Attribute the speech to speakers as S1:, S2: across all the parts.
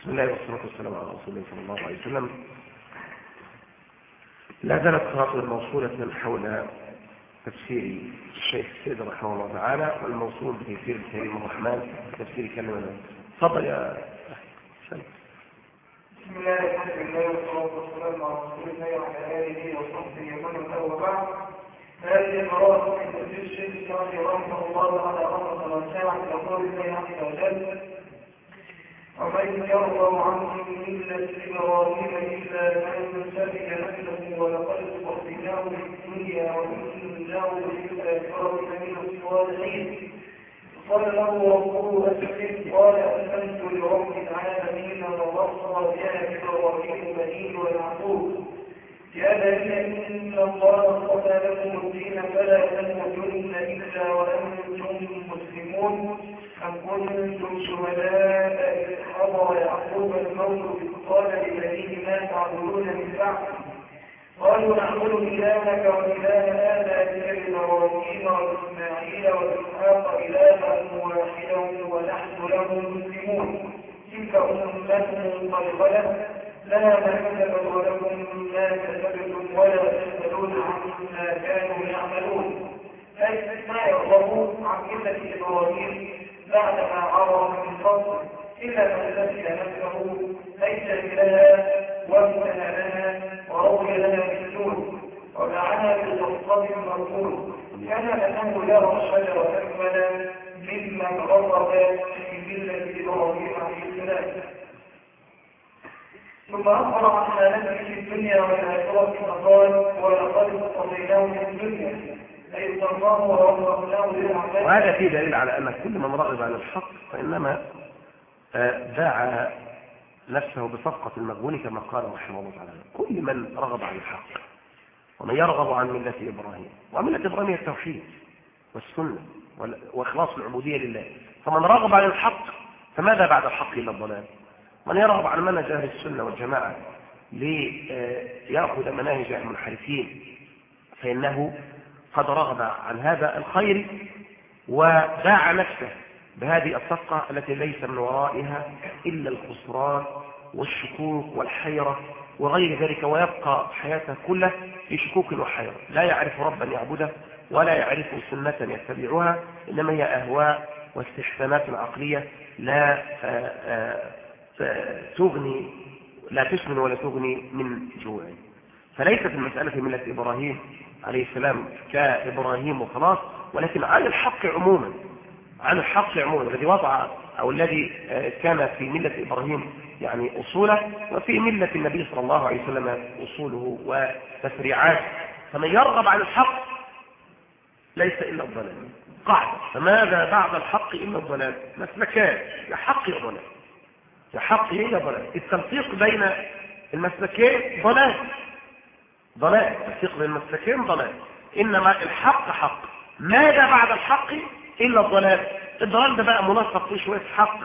S1: بسم الله والصلاة والسلام على رسول الله صلى الله عليه وسلم. لا زالت قراءة موصولة حول تفسير الشيخ السيد رحمه الله تعالى والموصول بتفسير الكريم الرحمن تفسير كلمة. تفضل يا
S2: سلام بسم الله الحمد لله والصلاة والسلام على رسول الله وعلى آله وصحبه ومن وبعد. هذه قراءة من تفسير الشيخ رحمه الله على رحمة واسعة لقول الله عز وجل ومن يرضى عنه ملة إبراهيم إلا من سلك نفسه ولقد اصطفيناه في الدنيا وإنه في الآخرة من الصالحين. قال له ربه أسلم. قال أسلمت لرب العالمين وبصر بها إبراهيم بنيه ويعقوب يا بني إن الله اصطفى لكم الدين فلا تموتن إلا وأنتم مسلمون. أم كنتم شهداء إذ حضر يعقوب الموت إذ قال لبنيه ما تعبدون من بعد؟ قالوا نعبد إلهك وإله آبائك إبراهيم وإسماعيل وإسحاق إلها واحدا ونحن له مسلمون. تلك أمة قد خلت لها ما كسبت ولكم ما كسبتم ولا تسألون عما كانوا يعملون. أي ما يرغبون عن ملة إبراهيم بعدما عرف من فضل إلا من نسي نفسه. ليس لها وامتنى لها وروي لها بالسوء ودعاها بالمصطفى المرفوض كان أنه يرى الشجر أكمل ممن غضب في ملة إبراهيم عليه السلام. ثم أخبر عن حالته في الدنيا والآخرة فقال ولقد اصطفيناه في الدنيا أي الله ورحمه للعباد
S1: وهذا فيه دليل على أن كل من رغب عن الحق فإنما باع نفسه بصفقة المغبون كما قال رحمه الله تعالى. كل من رغب عن الحق ومن يرغب عن ملة إبراهيم وملة إبراهيم التوحيد والسنة وإخلاص العبودية لله. فمن رغب عن الحق فماذا بعد الحق إلا الضلال؟ من يرغب عن منهج أهل السنة والجماعة ليأخذ مناهج المنحرفين فإنه قد رغب عن هذا الخير وباع نفسه بهذه الصفقة التي ليس من ورائها إلا الخسران والشكوك والحيرة وغير ذلك ويبقى حياته كلها في شكوك وحيرة. لا يعرف ربا يعبده ولا يعرف سنة يتبعها إنما هي أهواء واستحسانات عقلية لا تغني لا تسمن ولا تغني من جوع. فليست المسألة في ملة إبراهيم عليه السلام كإبراهيم وخلاص ولكن عن الحق عموما عن الحق عموما الذي وضع أو الذي كان في ملة إبراهيم يعني أصوله وفي ملة النبي صلى الله عليه وسلم أصوله وتفريعاته فمن يرغب عن الحق ليس إلا الضلال قاعدة. فماذا بعد الحق إلا الضلال مسلكان يا حق يا حق يا ضلال. التنسيق بين المسلكين ضلال. ضلال. التنسيق بين المسلكين ضلال. إنما الحق حق. ماذا بعد الحق؟ إلا الضلال. الضلال ده بقى منسق فيه شوية حق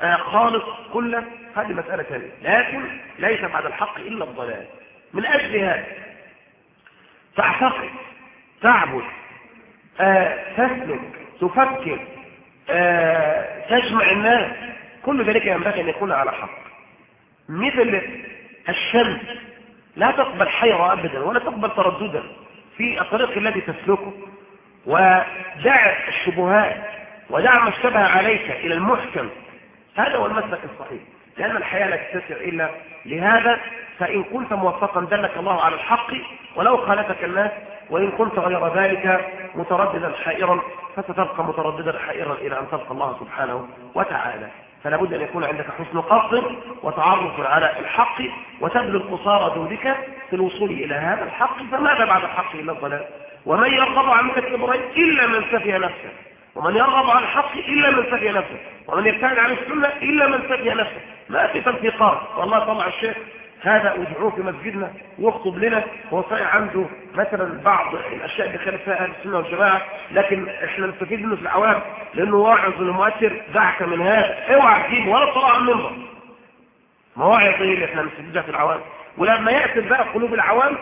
S1: آه خالص كله هذه مسألة ثانية لكن ليس بعد الحق إلا الضلال. من أجل هذا تعتقد تعبد آه تسلك تفكر آه تجمع الناس كل ذلك ينبغي أن يكون على حق. مثل الشمس لا تقبل حيرة أبدا ولا تقبل ترددا في الطريق الذي تسلكه ودع الشبهات ودع ما اشتبه عليك إلى المحكم. هذا هو المسلك الصحيح. لأن الحياة لا تتسع إلا لهذا فإن كنت موفقا دلك الله على الحق ولو خالفك الناس وإن كنت غير ذلك مترددا حائرا فستبقى مترددا حائرا إلى أن تلقى الله سبحانه وتعالى. فلا بد أن يكون عندك حسن قصد وتعرف على الحق وتبذل قصارى جهدك في الوصول إلى هذا الحق فماذا بعد الحق إلا الضلال؟ ومن يرغب عن إبراهيم إلا من سفي نفسه. ومن يرغب عن الحق إلا من سفي نفسه. ومن يبتعد عن السنة إلا من سفي نفسه. ما في تنفيقات والله طلع الشيخ هذا ادعوه في مسجدنا يخطب لنا. هو صحيح عنده مثلا بعض الأشياء اللي خالف فيها أهل السنة والجماعة لكن إحنا نستفيد منه في العوام لأنه واعظ ومؤثر دعك من هذا. اوعى تجيب ولا طلع عن المنبر. مواعظ إيه اللي إحنا نستفيدها في العوام ولما ياتي بقى قلوب العوام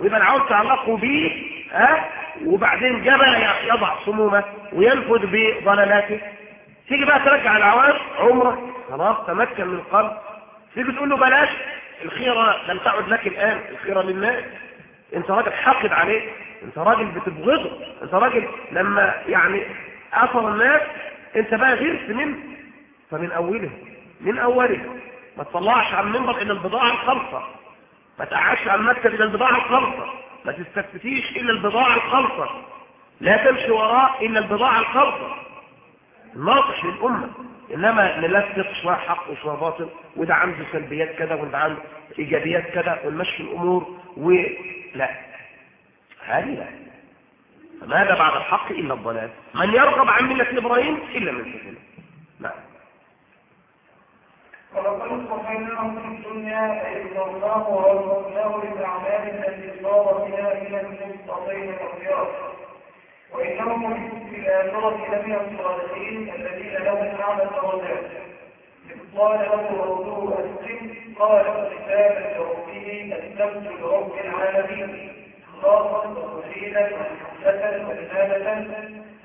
S1: ويبقى العوام تعلقوا به ها؟ وبعدين جبل يضع صمومه وينفذ بضللاته تيجي بقى ترجع العوام عمرة خلاص تمكن من القلب تيجي تقول له بلاش الخيرة لم تعد لك الآن. الخيرة للناس أنت راجل حاقد عليه. أنت راجل بتبغضه. أنت راجل لما يعني اثر الناس أنت بقى غيرت منه. فمن أوله من أوله ما تطلعش على المنبر إلا البضاعة الخالصة. ما تقعدش على المكتب إلا البضاعة الخالصة. ما تستفتيش إلا البضاعة الخالصة. لا تمشي وراء إلا البضاعة الخالصة. ناطح للأمة إنما نلفق شوية حق وشوية باطل وده عنده سلبيات كذا وده عنده إيجابيات كذا ونمشي الأمور ولا هذه لا. فماذا بعد الحق إلا الضلال؟ من يرغب عن ملة إبراهيم إلا من سجن نعم.
S2: ولقد اصطفيناه في الدنيا أي الله ورزقناه بالأعمال التي صار بها إلى المستقيم الأخيار وإنهم في الآخرة لمن الصالحين الذين لهم أعلى الدرجات قال له ربه أسلم قال كتابا لربه أسلمت لرب العالمين. خاصا وتوحيدا وحسنة وإنابة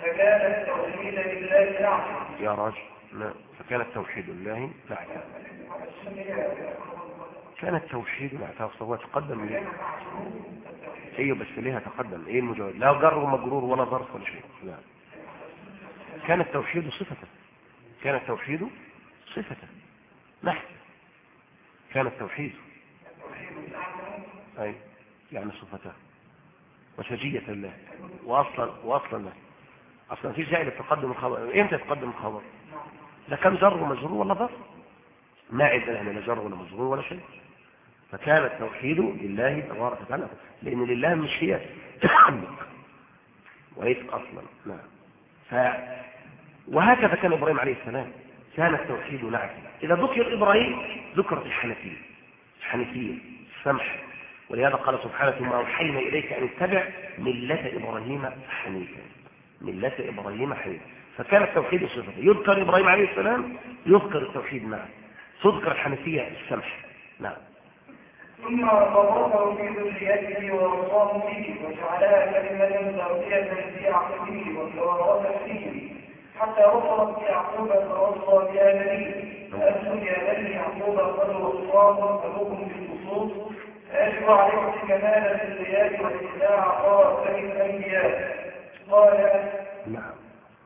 S2: فكان التوحيد لله نعم
S1: يا راجل لا فكان التوحيد لله لا كان التوحيد لا هو تقدم ليه؟ أيوه بس ليه تقدم؟ إيه المجاوب لا جر ومجرور ولا ظرف ولا شيء. لا. كان التوحيد صفة. كان التوحيد صفة. نحن. كان التوحيد. أي يعني صفته. وشجية الله. واصلا واصلا له. أصلا في جاي لتقدم الخبر. إمتى تقدم الخبر؟ ده كان جر ومجرور ولا ظرف. ما عندنا هنا لا جر ولا مجرور ولا شيء. فكان التوحيد لله تبارك وتعالى لأن لله مش هي. تحمق وليس أصلا. نعم. ف وهكذا كان إبراهيم عليه السلام. كان التوحيد نعم إذا ذكر إبراهيم ذكرت الحنفية. الحنفية السمح. ولهذا قال سبحانه ثم أوحينا إليك أن اتبع ملة إبراهيم حنيفا. ملة إبراهيم حنيفا. فكان التوحيد صفته يذكر إبراهيم عليه السلام يذكر التوحيد معه تذكر الحنفية السمح. نعم.
S2: ثم ضربه في ذريته ووصاه به وجعلها كلمة باقية في عقله وتوارث فيه. حتى وصلت يعقوب فوصى بها نبيه فأنتم يا بني يعقوب قد وصاكم أبوكم بالخصوص فأجب عليكم كمال الزياد واتباع خاتم الأنبياء. قال
S1: نعم.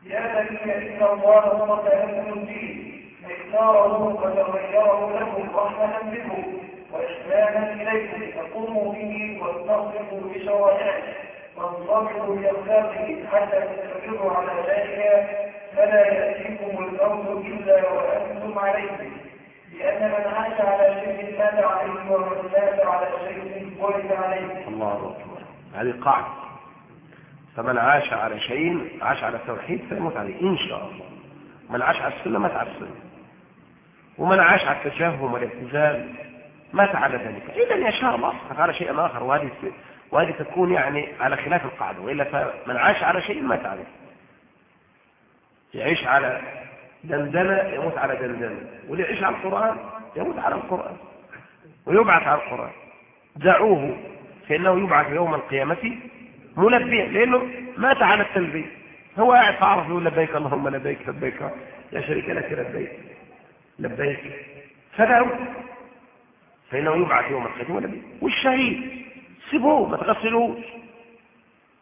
S2: يا بني إن الله اصطفى لكم الدين. فاختاره فتغيره لكم رحمة بكم. وإسلاما إليكم فقوموا به واستغفروا بشرائعه وانصبروا بأخلاقه حتى تستمروا على ذلك فلا يأتيكم الموت إلا وأنتم عليه. لأن من عاش على شيء مات عليه ومن مات على شيء ولد عليه.
S1: الله أكبر. هذه قاعدة. فمن عاش على شيء عاش على التوحيد فيموت عليه. إن شاء الله. من عاش على السنة مات على السنة. ومن عاش على التجهم والاعتزال مات على ذلك. إذا يشاء الله على شيء آخر. وهذه وهذه تكون يعني على خلاف القاعدة. وإلا فمن عاش على شيء مات عليه. يعيش على دندنة يموت على دندنة. واللي يعيش على القرآن يموت على القرآن. ويبعث على القرآن. دعوه فإنه يبعث يوم القيامة ملبيا. لأنه مات على التلبية. هو قاعد فعرف يقول لبيك اللهم لبيك لبيك. يا شريك لك لبيك. لبيك. فدعوه. فإنه يبعث يوم القيامة والشهيد سيبوه ما تغسلوش.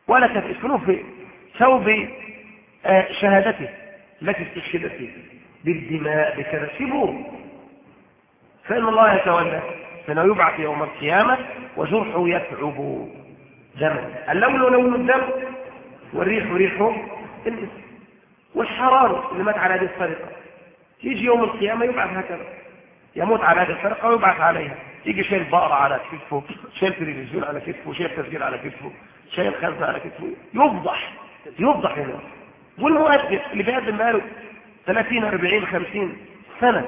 S1: ولا تفسلوه في ثوب آه شهادته. التي استشهد فيه. بالدماء بكذا. سيبوه فإن الله يتولى فإنه يبعث يوم القيامة وجرحه يتعب دما اللون لون الدم. والريح ريحه الاسم والحرار اللي مات على هذه السرقة يجي يوم القيامة يبعث هكذا. يموت على هذه السرقة ويبعث عليها. يجي شايل بقرة على كتفه شايل تلفزيون على كتفه شايل تسجيل على كتفه شايل خزنة على كتفه. يفضح يفضح هنا. والمؤدب اللي بيقدم بقاله 30 40 50 سنة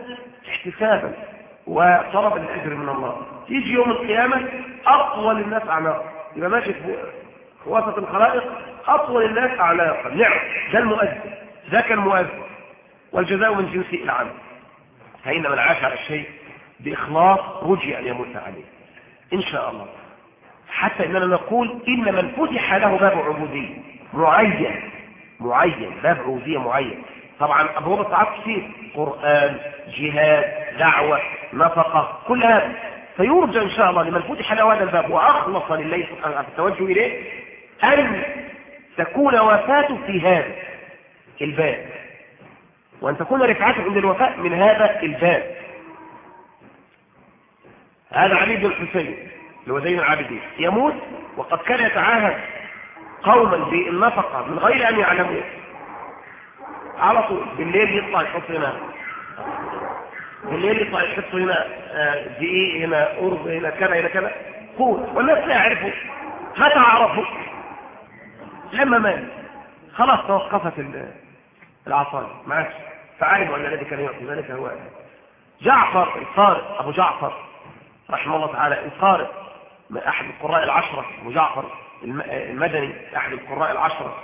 S1: احتسابا وطلب الأجر من الله. يجي يوم القيامة أطول الناس اعناقا يبقى ماشي في وسط الخلائق أطول الناس اعناقا نعم ده المؤدب ده كان والجزاء من جنس العمل. فإن من عاش على الشيء بإخلاص رجي أن يموت عليه. إن شاء الله. حتى إننا نقول إن من فتح له باب عبودية. معين. معين. باب عبودية معين. طبعا أبواب الطاعات كثير قرآن جهاد دعوة نفقة كل هذا. فيرجى إن شاء الله لمن فتح له هذا الباب وأخلص لله سبحانه وتعالى التوجه إليه أن تكون وفاته في هذا الباب. وأن تكون رفعته عند الوفاء من هذا الباب. هذا علي بن الحسين اللي هو زين العابدين. يموت وقد كان يتعاهد قوما بالنفقة من غير أن يعلموا على طول بالليل يطلع يحط هنا بالليل يطلع يحط هنا آه، دقيق هنا أرض هنا كذا هنا كذا. قوت والناس لا يعرفوا متى عرفوا لما مات خلاص توقفت العصاية ما عادش. فعلموا أن الذي كان يعطي ذلك هو جعفر القارئ أبو جعفر رحمه الله تعالى القارئ من أحد القراء العشرة أبو جعفر المدني أحد القراء العشرة.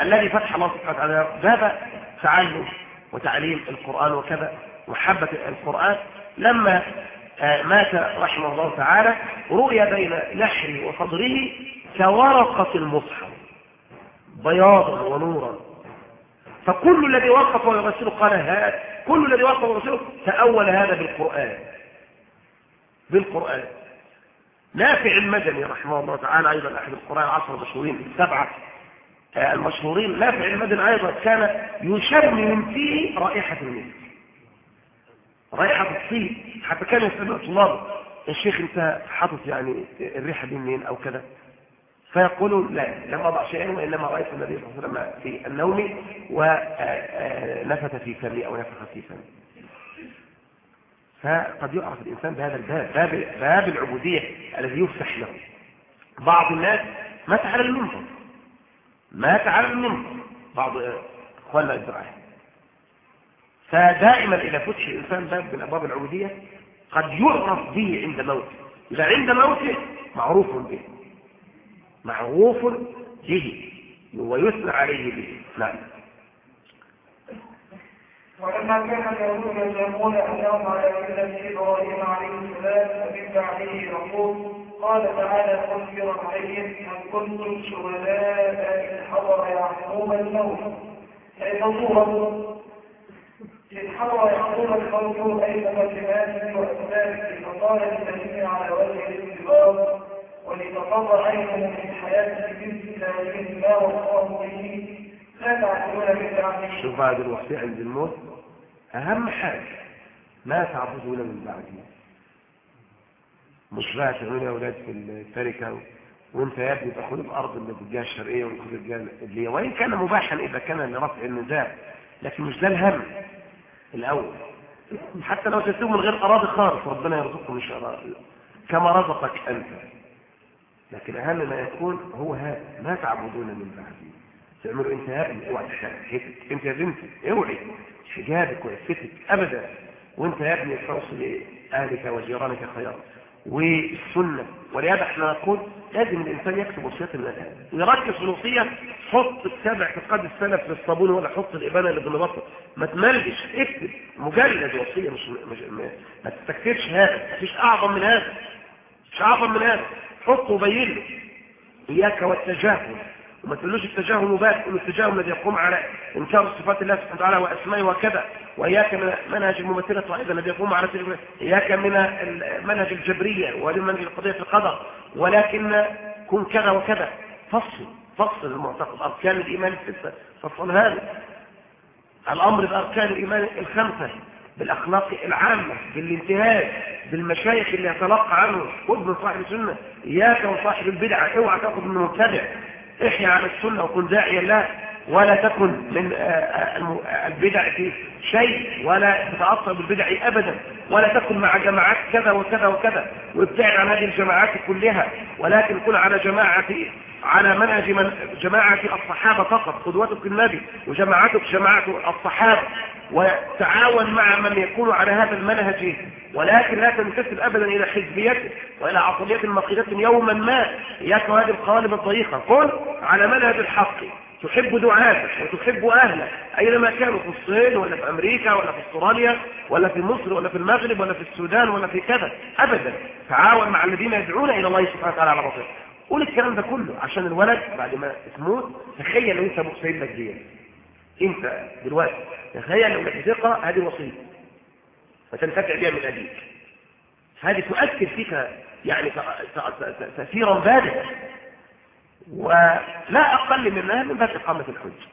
S1: الذي فتح الله سبحانه وتعالى باب تعلم وتعليم القرآن وكذا محبة القرآن. لما آه، مات رحمه الله تعالى رؤي بين لحره وصدره كورقة المصحف بياضا ونورا. فكل الذي وقف ويغسله قال هذا كل الذي وقف ويغسله تأول هذا بالقرآن. بالقرآن. نافع المدني رحمه الله تعالى أيضا أحد القراء العصر المشهورين السبعة آه، المشهورين نافع المدني أيضا كان يشمم فيه رائحة المسك رائحة الطيب حتى كان يسأل طلابه الشيخ انت حاطط يعني الريحة دي منين أو كذا. فيقولون لا لم أضع شيئا وإنما رأيت النبي صلى الله عليه وسلم في النوم ونفث في فمي أو نفخ في فمي. فقد يعرف الإنسان بهذا الباب باب, باب العبودية الذي يفتح له. بعض الناس مات على المنبر مات على المنبر بعض إخواننا الزراعي فدائما إذا فتح الإنسان باب من أبواب العبودية قد يعرف به عند موته. إذا عند موته معروف به. معروف به ويثنى عليه به. نعم.
S2: ولما كان اليهود يزعمون انهم على ملة إبراهيم عليه السلام ومن بعده يقول قال تعالى مخبرا عليهم إن كنتم شهداء إذ حضر يعقوب الموت. أي صوره إذ حضر يعقوب الموت أي مقدماته واسبابه فقال للذين على وجه الانتظار. ولتقر عينه من حياه بنت لا ما وصاه به. لا تعبدون من
S1: شوف بعد الوصية عند الموت أهم حاجة ما تعبدون من بعده. مش بقى تعملوا يا أولاد في التركة وأنت يا ابني تاخد الأرض اللي في الجهة الشرقية وتاخد الجهة اللي وإن كان مباحا إذا كان لرفع النزاع. لكن مش ده الهم الأول. حتى لو تسيبوا من غير أراضي خالص ربنا يرزقكم إن شاء الله. كما رزقك أنت. لكن أهم ما يكون هو هذا ما تعبدون من بعده تعملوا انت ابني اوعى تشارك انت يا بنتي اوعي. حجابك وعفتك أبدا. وانت يا ابني توصل لأهلك وجيرانك خيرا والسنة. ولهذا إحنا نقول لازم الإنسان يكتب وصية الناس ويركز في الوصية حط كتاب اعتقاد السلف للصابون ولا حط الإبانة اللي بنبطل ما تملش اكتب. مجلد وصية مش, مش ما تستكتبش هذا. مفيش أعظم من هذا. مش أعظم من هذا. حطه له. إياك والتجاهل. وما تقولوش التجاهل مبارك تقولوا التجاهل الذي يقوم على إنكار صفات الله سبحانه وتعالى وأسمائه وكذا. وإياك من منهج الممثلة وأيضا الذي يقوم على إياك من منهج الجبرية ومنهج القضية في القدر ولكن كن كذا وكذا. فصل فصل المعتقد. أركان الإيمان السته فصل هذا. الأمر بأركان الإيمان الخمسة. بالأخلاق العامة بالانتهاج بالمشايخ اللي يتلقى عنه. خذ من صاحب السنة إياك وصاحب البدعة اوعى تاخذ من المبتدع احيا على السنة وكن داعيا له ولا تكن من آه، آه، البدع في شيء ولا تتعصب بالبدع أبدا. ولا تكن مع جماعات كذا وكذا وكذا. وابتعد عن هذه الجماعات كلها. ولكن كن على جماعة على منهج من جماعة الصحابة فقط. قدوتك النبي وجماعتك جماعة الصحابة. وتعاون مع من يكون على هذا المنهج ولكن لا تنتسب أبدا إلى حزبيته وإلى عصبية مقيدة يوما ما. إياك هذه القوالب الضيقة. كن على منهج الحق. تحب دعاتك وتحب أهلك أينما كانوا في الصين ولا في أمريكا ولا في أستراليا ولا في مصر ولا في المغرب ولا في السودان ولا في كذا. أبدا. تعاون مع الذين يدعون إلى الله سبحانه وتعالى على بصير قول الكلام ده كله عشان الولد بعد ما تموت تخيل أنت سايب لك دي انت دلوقتي تخيل لو لك ثقة هذه وصية. فتنتفع بها من أبيك. هذه تؤثر فيك يعني تاثيرا بالغا ولا أقل منها من باب إقامة الحج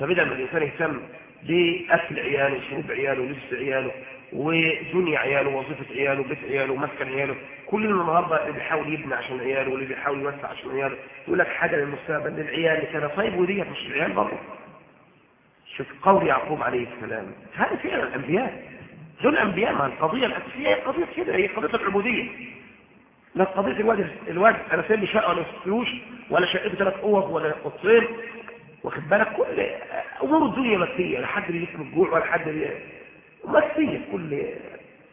S1: فبدل ما الإنسان يهتم بأكل عياله وشرب عياله ولبس عياله ودنيا عياله ووظيفه عياله وبيت عياله ومسكن عياله كل النهارده اللي بيحاول يبني عشان عياله واللي بيحاول يوسع عشان عياله يقول لك حاجة للمستقبل للعيال كده طيب ودي مش العيال برضه. شوف قول يعقوب عليه السلام هذا فعلا الأنبياء. دول الأنبياء ما القضية الأساسية هي قضية كده هي قضية العبودية. لا قضية الواد الواد أنا سايب لي شقه ولا فلوس ولا شقته ثلاث اوض ولا قصين واخد بالك؟ كل أمور الدنيا مكسيه لا حد من الجوع ولا حد مكسيه كل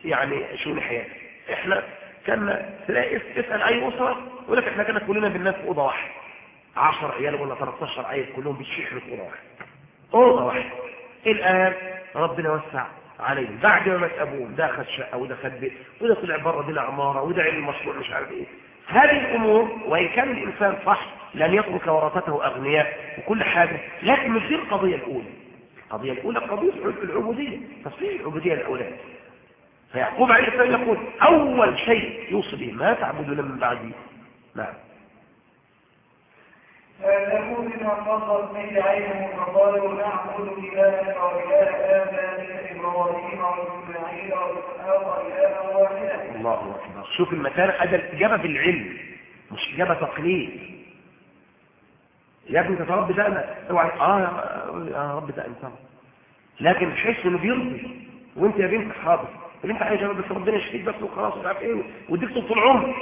S1: يعني شؤون الحياة. إحنا كان تلاقي اسأل أي أسرة يقول لك إحنا كنا كلنا بالناس في أوضة واحدة. 10 عيال ولا 13 عيل كلهم بيشيحوا في أوضة واحدة. أوضة واحدة. الآن ربنا وسع عليهم. بعد ما مات ابوهم ده خد شقه وده بيت وده طلع بره دي عمارة وده علم مشروع مش عارف إيه. هذه الأمور وإن كان الإنسان صح لن يترك ورثته أغنياء وكل حاجة لكن مش دي القضية الأولى. القضية الأولى قضية العبودية تصفيح العبودية الاولاد فيعقوب عليه السلام يقول أول شيء يوصي به ما تعبدون من بعدي. نعم.
S2: فيكون بما قصد به عينه فقالوا نعبد إلهك وإله آبائك إبراهيم وإسماعيل وإسحاق إلها واحدا
S1: الله أكبر. شوف المكان هذا الإجابة بالعلم مش إجابة تقليد. يا ابني تتربي ده أنا. أوعى. آه يا رب أنت. لكن حس إنه بيرضي. وأنت يا بنت حاضر اللي أنت عايز بس ربنا يشفيك بس وخلاص مش عارف إيه. واديك طول العمر.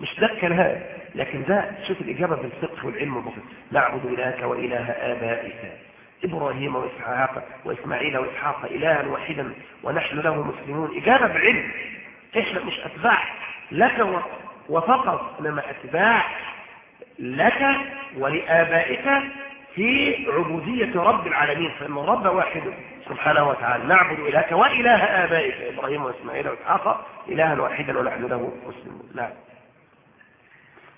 S1: مش ده الكلام لكن ده شوف الإجابة بالفقه والعلم البسيط نعبد إلهك وإله آبائك. إبراهيم وإسحاق وإسماعيل وإسحاق إلها واحدا ونحن له مسلمون. إجابة بعلم. إحنا مش أتباع لك وفقط إنما أتباع لك ولآبائك في عبودية رب العالمين فإن الرب واحد سبحانه وتعالى. نعبد إلهك وإله آبائك. إبراهيم وإسماعيل وإسحاق إلها واحدا ونحن له مسلمون. نعم.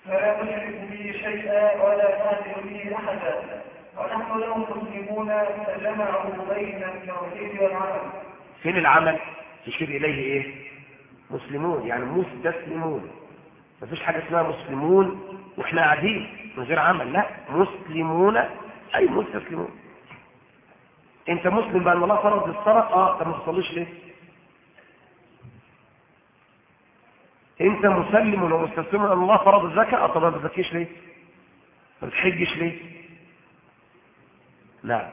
S2: فلا تشرك به شيئا ولا تعدل به أحدا. ونحن له مسلمون فجمعوا بين التوحيد والعمل.
S1: فين العمل؟ تشير إليه إيه؟ مسلمون يعني مستسلمون. مفيش حاجة اسمها مسلمون وإحنا قاعدين من غير عمل لا. مسلمون أي مستسلمون. أنت مسلم بأن الله فرض الصلاة؟ آه طب ما تصليش ليه؟ انت مسلم ومستسلم ان الله فرض الزكاة؟ طب ما بتزكيش ليه؟ ما بتحجش ليه؟ لا.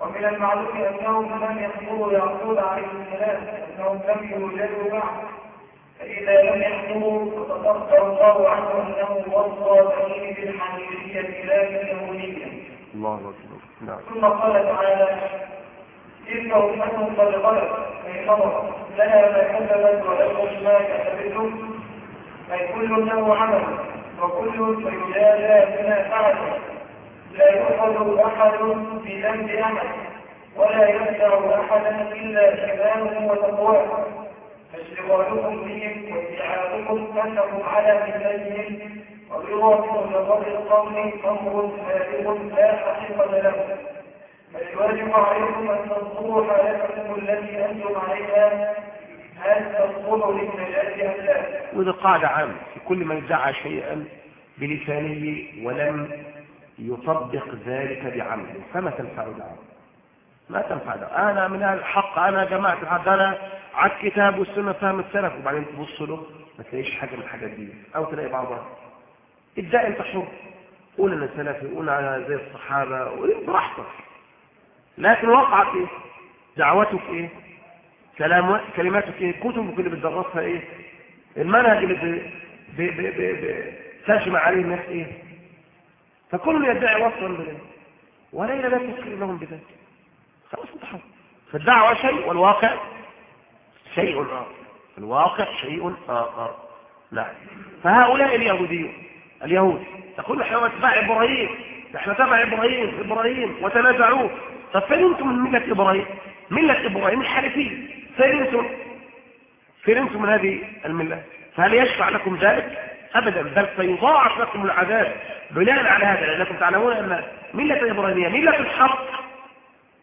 S2: ومن المعلوم أنهم لم يحضروا يعقوب عليه السلام أنهم لم يوجدوا بعد فإذا لم يحضروا فتذكر الله عنه أنه وصى بنيه بالحنيفية لا باليهوديه
S1: الله أكبر. نعم.
S2: ثم قال تعالى تلك أمة قد خلت أي مضت لها ما كسبت ولكم ما كسبتم أي كل له عمل وكل سيجازى بما فعل لا يؤخذ أحد بذنب أحد ولا يخدع أحدا إلا إيمانه وتقواه. فاشتغالكم بهم واتعاظكم أنكم على ملتهم وبرضاكم بقدر القوم أمر سابق لا حقيقة له. فالواجب عليكم أن حالتكم التي أنتم عليها هل تصلح للنجاة أم لا؟
S1: قاعدة عامة في كل من ادعى شيئا بلسانه ولم يطبق ذلك بعمله فما تنفع دعوه ما تنفع دعوه أنا من أهل الحق أنا جماعة الحق أنا على الكتاب والسنة فهم السلف. وبعدين تبص له ما تلاقيش حاجة من الحاجات دي. أو تلاقي بعضها. ابدأ أنت حر. قول أنا سلفي قول أنا زي الصحابة براحتك لكن وقعت إيه؟ دعوتك إيه؟ كلام كلماتك إيه؟ كتبك اللي بتدرسها إيه؟ المنهج اللي ترجم عليه الناس إيه؟ فكل يدعي وصلا بذلك. وليلة لا تذكر لهم بذلك. خلاص انت حر فالدعوة شيء والواقع شيء آخر. الواقع شيء آخر. نعم. فهؤلاء اليهوديون اليهود تقول إحنا اتباع إبراهيم. إحنا تبع إبراهيم إبراهيم وتنازعوه. طب فين أنتم من ملة إبراهيم؟ ملة إبراهيم الحنفية. فين أنتم؟ فين أنتم من هذه الملة؟ فهل يشفع لكم ذلك؟ أبدا بل سيضاعف لكم العذاب بناء على هذا لأنكم تعلمون أن ملة إبراهيمية ملة الحق.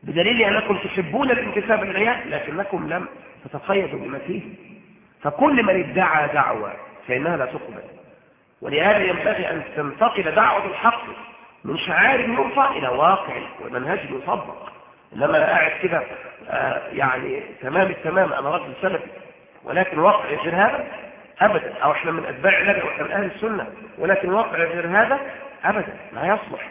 S1: بدليل أنكم تحبون الانتساب إليها لكنكم لم تتقيدوا بما فيه. فكل من ادعى دعوة فإنها لا تقبل. ولهذا ينبغي أن تنتقل دعوة الحق. من شعائر يرفع إلى واقع ومنهج يطبق إنما أنا قاعد كده آه، يعني تمام التمام أنا رجل سلفي. ولكن واقع غير هذا؟ أبدا. أو إحنا من أتباع النبي وإحنا من أهل السنة. ولكن واقع غير هذا؟ أبدا. لا يصلح.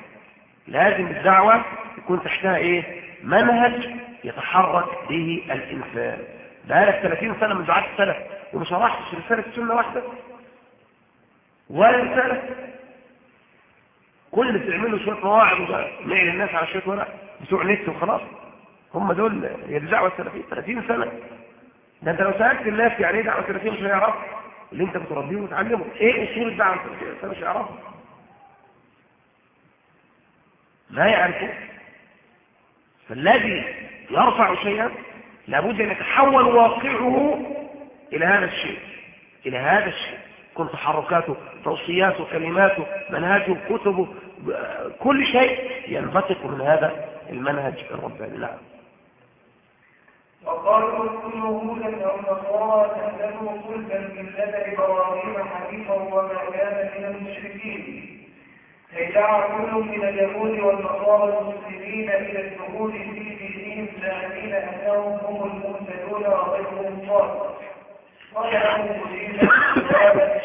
S1: لازم الدعوة يكون تحتها إيه؟ منهج يتحرك به الإنسان. بقالك 30 سنة من دعاة السلف. ومش راحتش رسالة السنة واحدة؟ ولا رسالة. كل اللي بتعمله شوية مواعظ ونعلن الناس على شوية ورق بتوع نت وخلاص. هم دول هي الدعوة السلفية 30 سنة. ده انت لو سألت الناس يعني إيه دعوة سلفية مش هيعرف اللي انت بتربيه وتعلمه إيه اصول الدعوة السلفية؟ مش هيعرفه لا يعرفه فالذي يرفع شيئا لابد أن يتحول واقعه إلى هذا الشيء إلى هذا الشيء. كل تحركاته توصياته كلماته منهجه كتبه كل شيء ينبثق من هذا المنهج الرباني. نعم.
S2: وقالوا كل هودا أو نصارى تهتدوا قلبا من لدى إبراهيم حنيفا وما كان من المشركين. كي دعا كل من اليهود والنصارى المسلمين إلى الدخول في دينهم زاعمين أنهم هم المهتدون وغيرهم صالح جوابا شافيا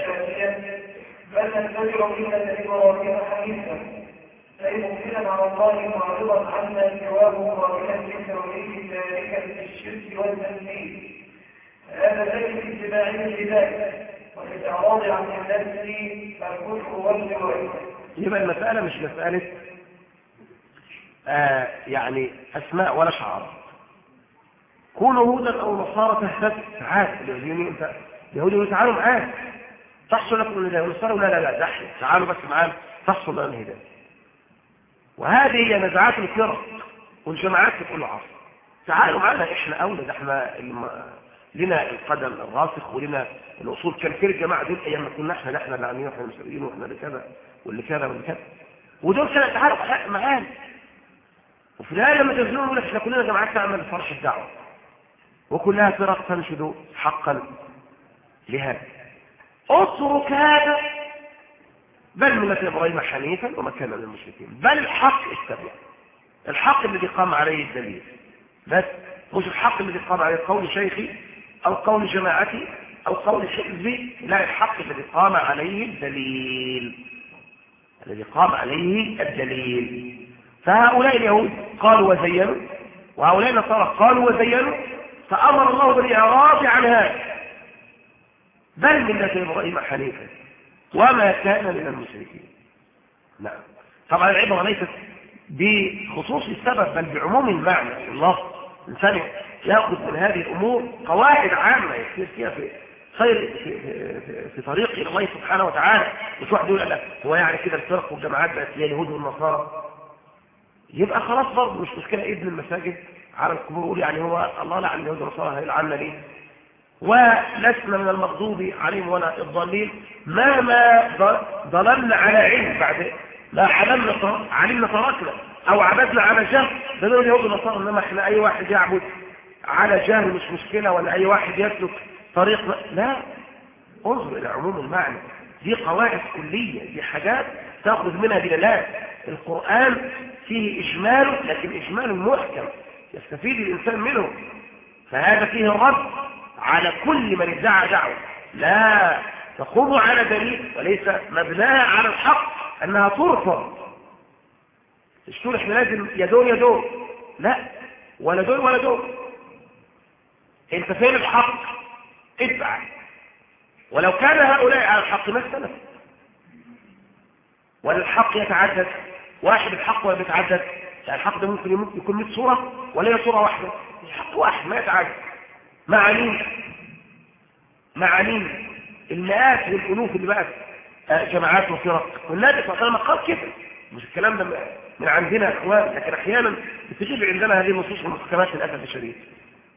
S1: يبقى المسألة مش مسألة آه يعني أسماء ولا شعار كونوا هودا أو نصارى تهتد تعال اليهوديين اليهودي تعالوا معاك. تحصل لكم الهداية. والنصارى لا لا لا دحل تعالوا بس معانا. تحصل لنا الهداية. وهذه هي نزعات الفرق والجماعات في كل عصر. تعالوا معنا إحنا أولى. ده إحنا الم... لنا القدم الراسخ ولنا الأصول. كان في الجماعة دول أيام ما كنا إحنا إحنا اللي عاملين وإحنا المسؤولين وإحنا اللي كذا واللي كذا واللي كذا. ودول كانوا تعالوا معانا. وفي الآية لما تنزلون يقول إحنا كلنا جماعات تعمل فرح الدعوة. وكلها فرق تنشد حقا لهذا. اترك هذا. بل ملة إبراهيم حنيفا وما كان من المشركين. بل الحق اتبع. الحق الذي قام عليه الدليل. بس مش الحق الذي قام عليه قول شيخي أو قول جماعتي أو قول حزبي. لا الحق الذي قام عليه الدليل. الذي قام عليه الدليل. فهؤلاء اليهود قالوا وزينوا. وهؤلاء النصارى قالوا وزينوا. فأمر الله بالإعراض عن هذا. بل ملة إبراهيم حنيفا وما كان من المشركين. نعم. طبعا العبرة ليست بخصوص السبب بل بعموم المعنى. الله الإنسان يأخذ من هذه الأمور قواعد عامة يصير فيها في خير في, في, في طريق إلى الله سبحانه وتعالى. مش واحد يقول لا هو يعني كده الفرق والجماعات بقت هي اليهود والنصارى. يبقى خلاص برضه مش مشكلة. ابن المساجد على القبور يعني هو الله لعن اليهود والنصارى هيلعنا ليه ولسنا من المغضوب عليهم ولا الضالين. ما ما ضللنا على علم بعد لا علمنا علمنا تركنا أو عبدنا على جهل. ده دول اليهود والنصارى إنما إحنا أي واحد يعبد على جهل مش مشكلة ولا أي واحد يسلك طريق لا. انظر إلى عموم المعنى. دي قواعد كلية دي حاجات تأخذ منها دلالات. القرآن فيه إجمال لكن إجمال محكم يستفيد الإنسان منه. فهذا فيه الرد. على كل من ادعى دعوة. لا تقوم على دليل وليس مبناها على الحق أنها ترفض. تقول إحنا لازم يدور يدور. لا ولا دول ولا دول أنت فين الحق؟ اتبع ولو كان هؤلاء على الحق ما اختلف. ولا الحق يتعدد. واحد الحق ولا بيتعدد. الحق ده ممكن يكون 100 صورة ولا هي صورة واحدة. الحق واحد ما يتعدد. مع مين مع مين المئات والألوف اللي بقت. جماعات وفرق. والنبي صلى الله عليه وسلم قال كده. مش الكلام ده من عندنا يا إخوان لكن أحيانا بتجيب عندنا هذه النصوص والمحكمات للأسف الشديد.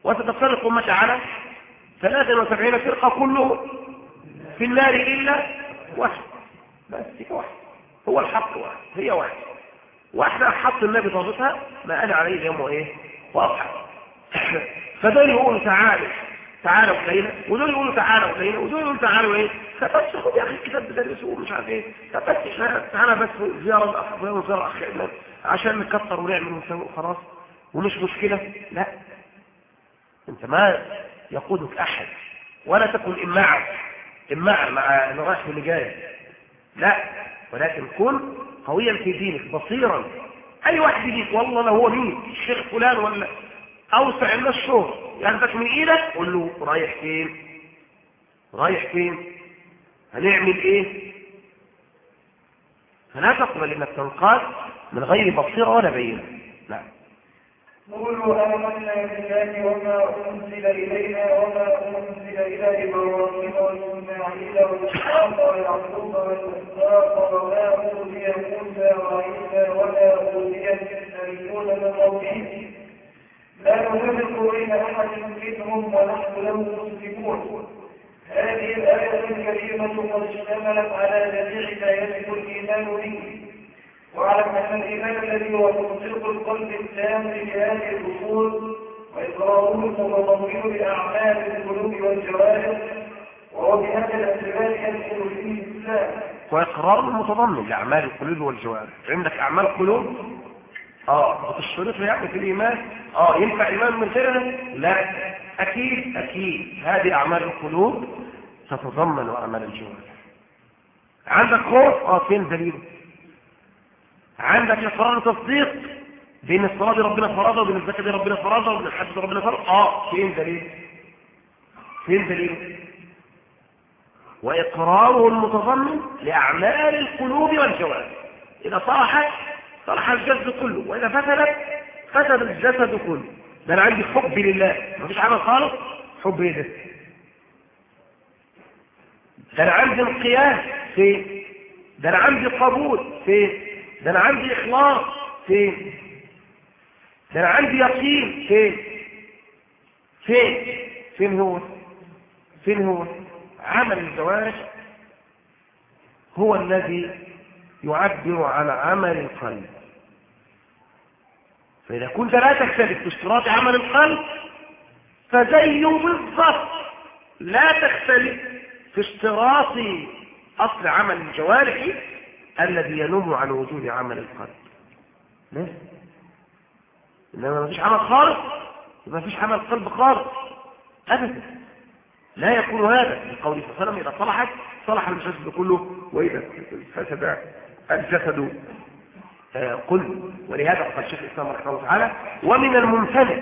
S1: وتتفرق امتي على 73 فرقة كلهم. في النار إلا واحد. بس هي واحد. هو الحق واحد. هي واحد. واحدة حط النبي ضابطها ما أنا عليه اليوم وإيه واضحة فدول يقولوا تعالوا تعالوا إلينا ودول يقولوا تعالوا إلينا ودول يقولوا تعالوا إيه فبس خد يا أخي الكتاب بتدرسه ومش عارف إيه فبس تعالى بس زيارة الأخ وزيارة أخ عشان نكتر ونعمل ونسوي خلاص ومش مشكلة؟ لا. أنت ما يقودك أحد. ولا تكن امعا امعا مع اللي رايح واللي جاي لا. ولكن كن قويا في دينك بصيرا. أي واحد يجيك والله لو هو مين الشيخ فلان ولا أوسع الناس شهر ياخدك من إيدك قول له رايح فين؟ رايح فين؟ هنعمل إيه؟ فلا تقبل إنك تنقاد من غير بصيرة ولا بينه نعم.
S2: قولوا آمنا بالله وما أنزل إلينا وما أنزل إلى إبراهيم وإسماعيل وإسحاق ويعقوب والأسباط وما أوتي موسى وعيسى وما أوتي النبيون من ربهم لا نفرق بين أحد منهم ونحن له مسلمون. هذه الآية الكريمة قد اشتملت على جميع ما يجب الإيمان به. واعلم أن الإيمان الذي هو تصديق القلب التام بهذه الأصول وإقراره المتضمن لأعمال القلوب والجوارح وهو بهذا الاعتبار يدخل فيه الإسلام.
S1: وإقرار المتضمن لأعمال القلوب والجوارح. عندك أعمال قلوب؟ آه بتشترط يعني في الإيمان آه ينفع إيمان من غيرها لا. أكيد أكيد. هذه أعمال القلوب تتضمن أعمال الجوارح. عندك خوف؟ آه فين دليله عندك اقرار تصديق بين الصلاة دي ربنا فرضها وبين الزكاة دي ربنا فرضها وبين الحج دي ربنا فرضها؟ آه فين دليل فين دليل وإقراره المتضمن لأعمال القلوب والجوارح. إذا صلحت صلح الجسد كله وإذا فسدت فسد الجسد كله. ده أنا عندي حب لله. مفيش عمل خالص؟ حب إيه ده؟ ده أنا عندي انقياد فين ده أنا عندي قبول فين ده أنا عندي إخلاص فين ده أنا عندي يقين فين فين فين هو فين هو عمل الجوارح هو الذي يعبر عن عمل القلب. فإذا كنت لا تختلف في اشتراط عمل القلب فزيه بالضبط. لا تختلف في اشتراط أصل عمل الجوارح الذي ينم عن وجود عمل القلب. ليه؟ إنما ما فيش عمل خالص ما فيش عمل قلب خالص. أبدا. لا يكون هذا لقوله صلى الله عليه وسلم إذا صلحت صلح الجسد كله وإذا فسد الجسد قل. ولهذا قال الشيخ الإسلام رحمه الله تعالى ومن الممتنع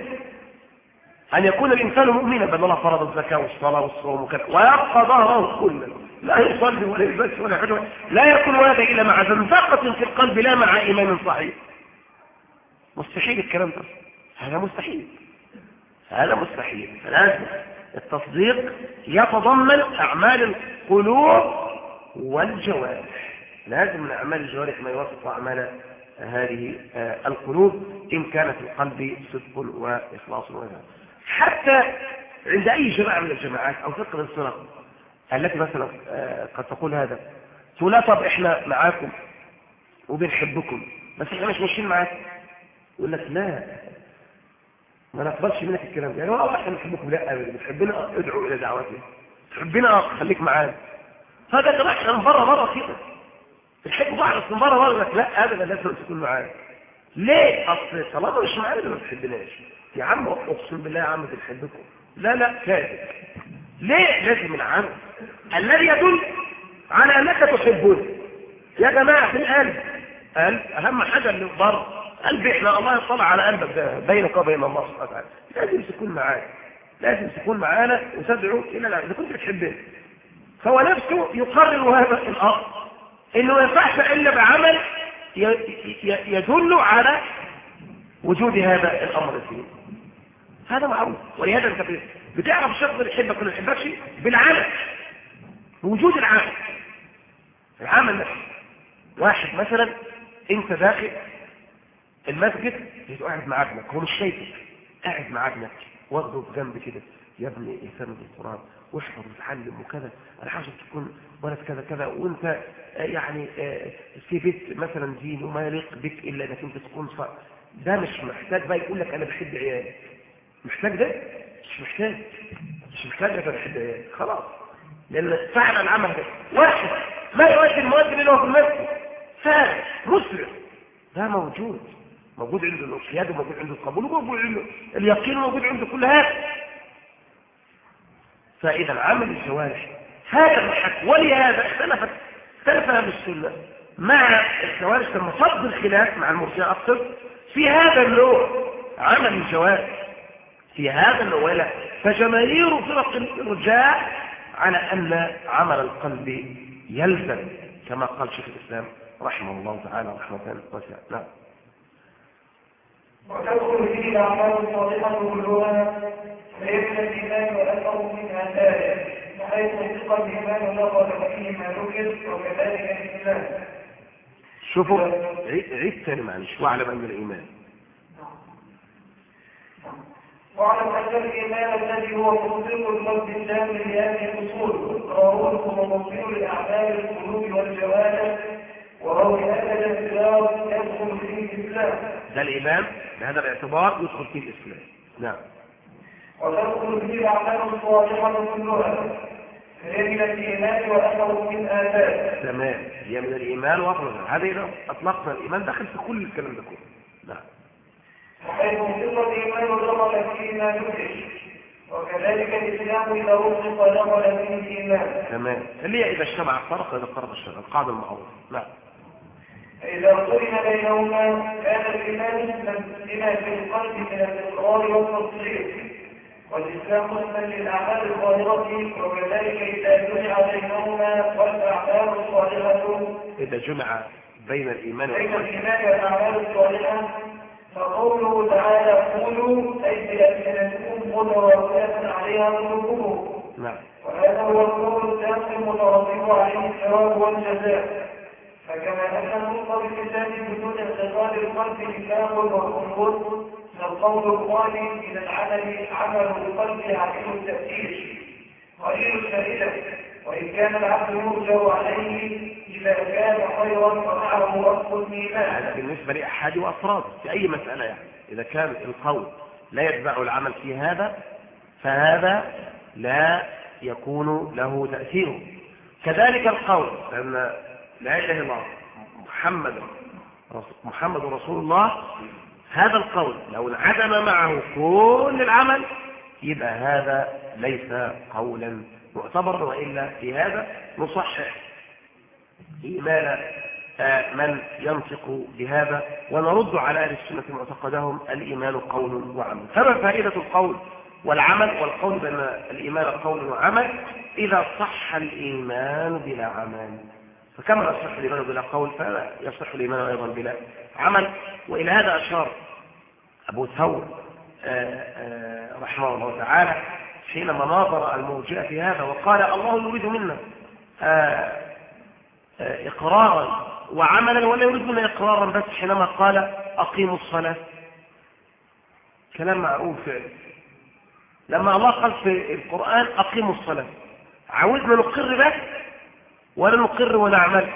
S1: أن يكون الإنسان مؤمنا بأن الله فرض الزكاة والصلاة والصوم وكذا ويبقى ظهره كله لا يصلي ولا يلبس ولا حاجة لا يكون هذا إلا مع زنزقة في القلب لا مع إيمان صحيح. مستحيل الكلام ده. هذا مستحيل. هذا مستحيل. فلازم التصديق يتضمن أعمال القلوب والجوارح. لازم من أعمال الجوارح ما يوافق أعمال هذه القلوب إن كان في القلب صدق وإخلاص وغيرها حتى عند أي جماعة من الجماعات أو فقه الصراط التي مثلا قد تقول هذا تقول لا طب إحنا معاكم وبنحبكم بس إحنا مش ماشيين معاكم يقول لك لا ما نقبلش منك الكلام ده. يعني والله إحنا بنحبكم لا ابدا. بتحبنا ادعوا إلى دعوتنا تحبنا خليك معانا. هذا كده إحنا من بره بره كده. بنحب بعض بره بره لك لا ابدا لازم تكون معانا ليه؟ أصل طالما مش معانا ما بتحبناش. يا عم أقسم بالله يا عم بنحبكم لا لا كاذب. ليه؟ لازم العمل الذي يدل على أنك تحبون يا جماعة في القلب. قلب أهم حاجة اللي بره قلب إحنا الله يطلع على قلبك. ده بينك وبين الله سبحانه وتعالى. لازم تكون معانا لازم تكون معانا وتدعو إلى اذا كنت بتحبنا فهو نفسه يقرر هذا الأمر. إنه ما ينفعش إلا بعمل يدل على وجود هذا الأمر فيه. هذا معروف. ولهذا أنت بتعرف الشخص اللي يحبك ولا يحبكش بالعمل. بوجود العمل. العمل نفسه. واحد مثلا أنت داخل المسجد قاعد مع ابنك. هو مش شايفك. قاعد مع ابنك. واخده بجنب كده. يا ابني اهتم بالقرآن واحفظ وتعلم وكذا أنا عايزك تكون ولد كذا كذا وأنت آه، يعني آه، في بيت مثلا دين وما يليق بك إلا انك انت تكون ف... ده مش محتاج بقى يقول لك أنا بحب عيالي. محتاج ده؟ مش محتاج. مش محتاج أنا بحب عيالي. خلاص. لأن فعلا العمل ده. واحد. ما يؤدي المؤذن الا هو في المسجد. فارغ مسلم. ده موجود. موجود عنده القيادة وموجود عنده القبول وموجود عنده اليقين وموجود عنده كل هذا. فإذا عمل الجوارح هذا الحق ولهذا اختلفت اختلف أهل السنة مع الجوارح لما صد الخلاف مع المرجع أكثر في هذا النوع عمل الجوارح في هذا النوع فجماهير فرق الرجاء على أن عمل القلب يلزم كما قال شيخ الإسلام رحمه الله تعالى رحمة واسعة. نعم.
S2: وتدخل فيه الأعمال الصالحة كلها فيبنى الإيمان وأثر من آثاره بحيث يثق الإيمان نظر فيه ما ذكر وكذلك الإسلام
S1: شوفوا عيد تاني معلش. واعلم أن الإيمان.
S2: واعلم أن الإيمان الذي هو تصديق القلب الشامل لهذه الأصول إقراره وموصول لأعمال القلوب والجوارح وهو هذا الاعتبار يدخل فيه الإسلام.
S1: ده الإيمان بهذا الاعتبار يدخل فيه الإسلام. نعم.
S2: وتدخل فيه الأعمال الصالحة كلها فهي من الإيمان وأثر من آثار
S1: تمام. هي من الإيمان وأخرجها هذا إذا أطلقنا الإيمان داخل في كل الكلام ده كله. نعم.
S2: حيث انفق الإيمان دخل فيه ما ذكر وكذلك الإسلام إذا رزق دخل فيه الإيمان.
S1: تمام. اللي هي إذا اجتمع الفرق إذا قرب الشرع القاعدة المعروفة. نعم.
S2: فإذا قرن بينهما كان الإيمان لما في القلب من الإقرار والتصديق والإسلام قسما للأعمال الظاهرة وكذلك إذا جمع بينهما والأعمال الصالحة.
S1: إذا جمع بين الإيمان
S2: بين الإيمان والأعمال الصالحة فقوله تعالى قولوا أي بألسنتكم متواصلة عليها قلوبكم.
S1: نعم.
S2: وهذا هو القول التام المترتب عليه الثواب والجزاء. فكما أن النطق باللسان بدون اعتقاد القلب نفاق وكفر فالقول الخالي من العمل عمل القلب عديم التأثير قليل الفائدة وإن كان العبد يرجع عليه إذا كان خيرا فمعه أصل الإيمان.
S1: هذا بالنسبة لأحد وأفراد في أي مسألة يعني. إذا كان القول لا يتبع العمل في هذا فهذا لا يكون له تأثير كذلك القول لأن لا إله إلا الله. محمد محمد رسول الله. هذا القول لو انعدم معه كل العمل يبقى هذا ليس قولا معتبرا وإلا في هذا نصحح. إيمان آه، من ينطق بهذا ونرد على أهل السنة معتقدهم الإيمان قول وعمل. فما فائدة القول والعمل؟ والقول بأن الإيمان قول وعمل إذا صح الإيمان بلا عمل. فكما يصح الإيمان بلا قول فلا يصح الإيمان أيضا بلا عمل. وإلى هذا أشار أبو ثور آه، آه، رحمه الله تعالى حينما ناظر المرجئة في هذا وقال الله يريد منا آه، إقرارا وعملا ولا يريد منا إقرارا بس حينما قال أقيموا الصلاة. كلام معروف فعلا لما الله قال في القرآن أقيموا الصلاة. عاوزنا نقر بس ولا نقر ونعمل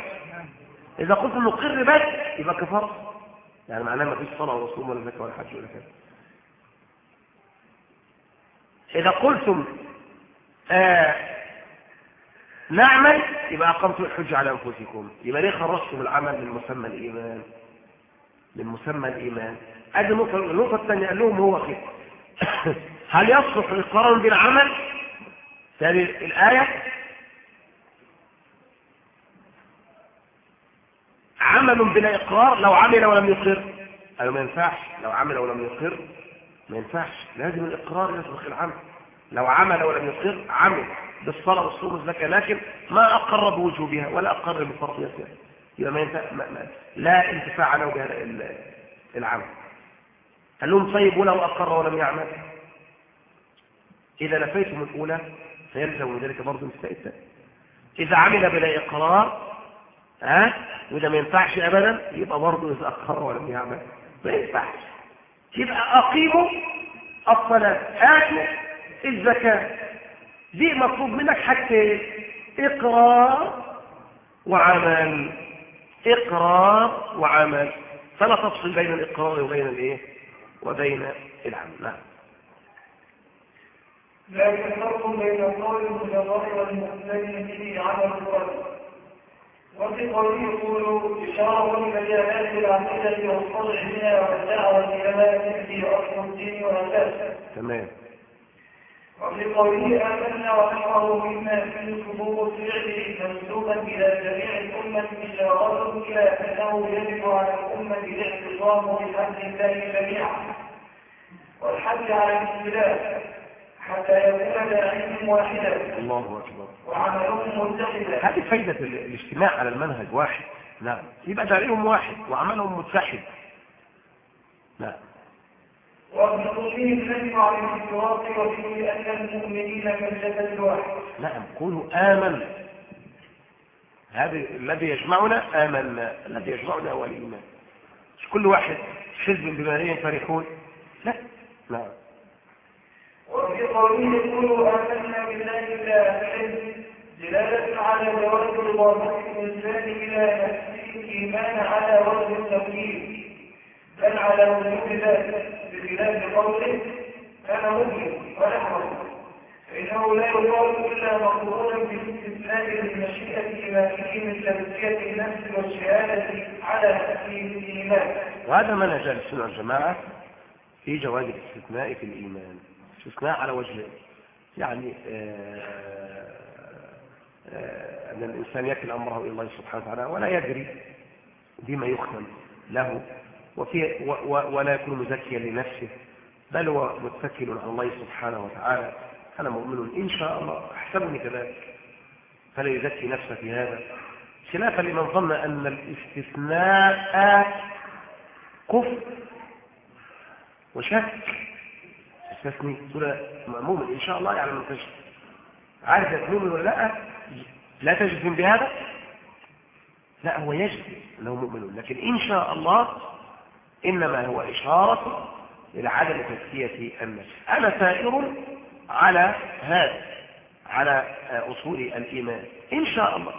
S1: إذا قلت نقر بس يبقى كفرت يعني معناه ما فيش صلاة ولا صوم ولا زكاة ولا حج ولا كذا. إذا قلتم آه نعمل يبقى أقمتم الحج على أنفسكم. يبقى ليه خرجتم العمل من مسمى الإيمان؟ من مسمى الإيمان. أدي النقطة النقطة الثانية قال لهم هو كده هل يصلح إقرار بالعمل؟ هذه الآية عمل بلا إقرار لو عمل ولم يقر أيوة ما ينفعش لو عمل ولم يقر ما ينفعش. لازم الإقرار يسبق العمل. لو عمل ولم يقر عمل بالصلاة والصوم والزكاة لكن ما أقر بوجوبها ولا أقر بفرضيتها. يبقى ما ينفع ما ما لا انتفاع له بهذا ال- العمل. قال لهم طيب ولو أقر ولم يعمل؟ إذا نفيتم الأولى فيلزم ذلك برضه انتفاء الثانية إذا عمل بلا إقرار ها؟ وإذا ما ينفعش أبدا يبقى برضه أقر ولم يعمل. ما ينفعش. يبقى أقيموا الصلاة. آتوا الزكاة. دي مطلوب منك حاجتين. إقرار وعمل. إقرار وعمل. فلا تفصل بين الإقرار وبين الإيه؟ وبين العمل. نعم.
S2: لكن فرق بين القول المتضرر والمقتدي به عمل القلب وفي قوله يقول إشارة لمجالات العقيدة والصدع منها والدعوة إلى ما يأتي أصل الدين وأساسه
S1: تمام.
S2: وفي قوله آمنا ونحره مما في صدور فعله منسوبا إلى جميع الأمة إشارة إلى أنه يجب على الأمة الاعتصام بحمد الله جميعا. والحد على الاختلاف حتى يكون داعيهم واحدا.
S1: الله أكبر.
S2: وعملهم متحدا
S1: هذه فايدة ال- الاجتماع على المنهج واحد. نعم. يبقى دارهم واحد وعملهم متحد. نعم.
S2: وابن قصير النبي عليه الصلاة وفيه أن المؤمنين كالجسد واحد.
S1: نعم. قولوا آمن. هذا الذي يجمعنا آمنا الذي يجمعنا هو الإيمان. مش كل واحد حزب بما فرحون. لا. نعم.
S2: وفي قوله يقول آمنا بالله لا أحد دلالة على جواز إضافة الإنسان إلى نفسه إيمان على وجه التوحيد بل على وجود ذلك بخلاف قوله أنا مؤمن ونحن فإنه لا يقال إلا مقرونا باستثناء المشيئة إيمانه من تزكية النفس والشهادة على نفسه بالإيمان.
S1: وهذا منهج السنة والجماعة في جواز الاستثناء في الإيمان. استثناء على وجه يعني آه، آه، أن الإنسان يكل أمره إلى الله سبحانه وتعالى ولا يدري بما يختم له وفي ولا يكون مزكيا لنفسه بل هو متكل على الله سبحانه وتعالى. أنا مؤمن إن شاء الله أحسبني كذلك. فلا يزكي نفسه في هذا. خلافا لمن ظن أن الاستثناء كفر وشك. استثني تقول مؤمن إن شاء الله يعلم من تجد. عارف يتمومن ولا لأ؟ لا تجزم بهذا؟ لا هو يجزم أنه مؤمن. لكن إن شاء الله إنما هو إشارة إلى عدم تزكية النفس. أنا سائر على هذا على أصول الإيمان. إن شاء الله.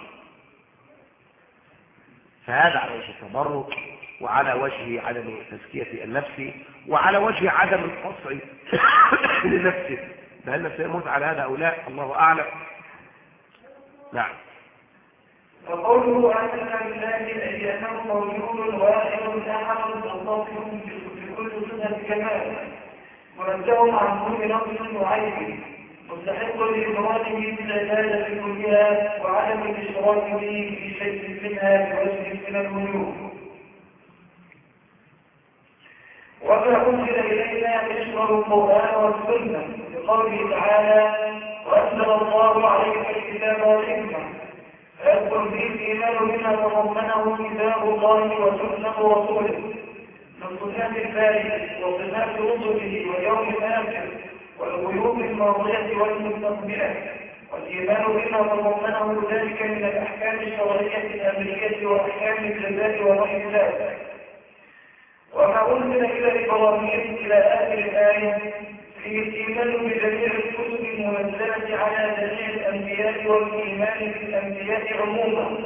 S1: فهذا على وجه التبرك. وعلى وجه عدم تزكية النفس وعلى وجه عدم القصع لنفسه. فهل نفسه يموت على هذا أو لا؟ الله أعلم. نعم.
S2: وقوله بالله أي أنه موجود واحد أحد متصف في كل صفة كمال منزه عن كل نقص وعيب مستحق لإفراده بالعبادة كلها وعدم الإشراك به في شيء منها بوجه من الوجوه. وما أنزل إلينا يشمل القرآن والسنة بقوله تعالى وأنزل الله عليك الكتاب والحكمة. فيه الإيمان بما تضمنه كتاب الله وسنة رسوله. من صفات الباري وصفات رسله واليوم الآخر والغيوب الماضية والمستقبلة. والإيمان بما تضمنه ذلك من الأحكام الشرعية الأمرية وأحكام الجزاء ونحو ذلك وما أنزل إلى إبراهيم إلى آخر الآية في الإيمان بجميع الكتب المنزلة على جميع الأنبياء والإيمان بالأنبياء عموما.